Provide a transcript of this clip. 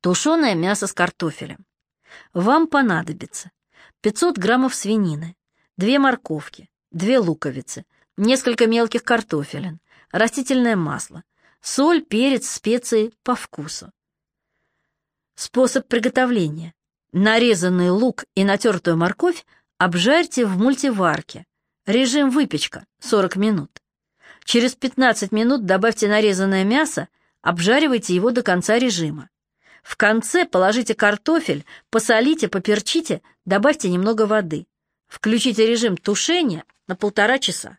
Тушеное мясо с картофелем. Вам понадобится 500 граммов свинины, 2 морковки, 2 луковицы, несколько мелких картофелин, растительное масло, соль, перец, специи по вкусу. Способ приготовления. Нарезанный лук и натертую морковь обжарьте в мультиварке. Режим выпечка 40 минут. Через 15 минут добавьте нарезанное мясо, обжаривайте его до конца режима. В конце положите картофель, посолите, поперчите, добавьте немного воды. Включите режим тушения на полтора часа.